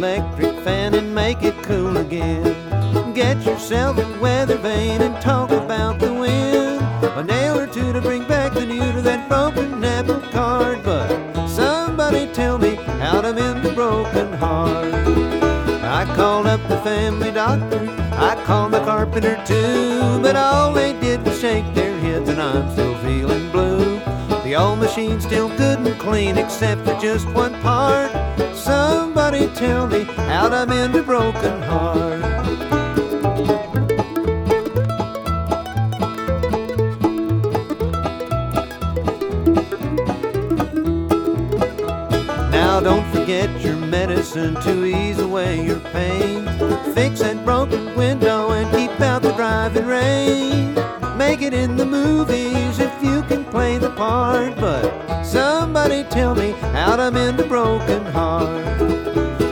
electric fan and make it cool again. Get yourself a weather vane and talk about the wind. A nail or two to bring back the new to that broken apple cart. But somebody tell me how to mend the broken heart. I called up the family doctor, I called the carpenter too, but all they did was shake their heads and I'm still old machine's still good and clean except for just one part. Somebody tell me how to mend a broken heart. Now don't forget your medicine to ease away your pain. Fix that broken window and keep out the driving rain. Make it in the movies play the part. But somebody tell me how to mend a broken heart.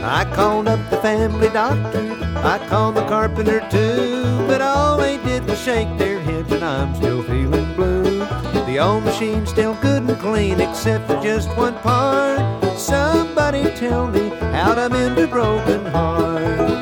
I called up the family doctor, I called the carpenter too, but all they did was shake their heads and I'm still feeling blue. The old machine's still good and clean except for just one part. Somebody tell me how to mend a broken heart.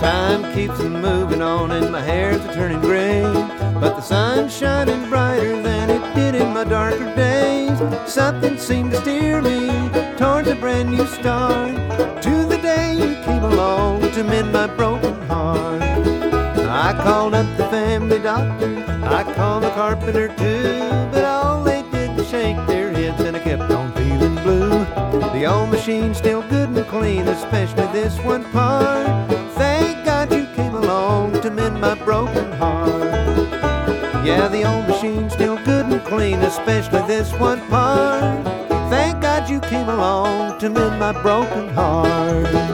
Time keeps on moving on and my hair's a turning gray. But the sun's shining brighter than it did in my darker days. Something seemed to steer me towards a brand new start. To the day you came along to mend my broken heart. I called up the family doctor, I called the carpenter too. But all shake their heads and I kept on feeling blue. The old machine's still good and clean, especially this one part. Thank God you came along to mend my broken heart. Yeah, the old machine's still good and clean, especially this one part. Thank God you came along to mend my broken heart.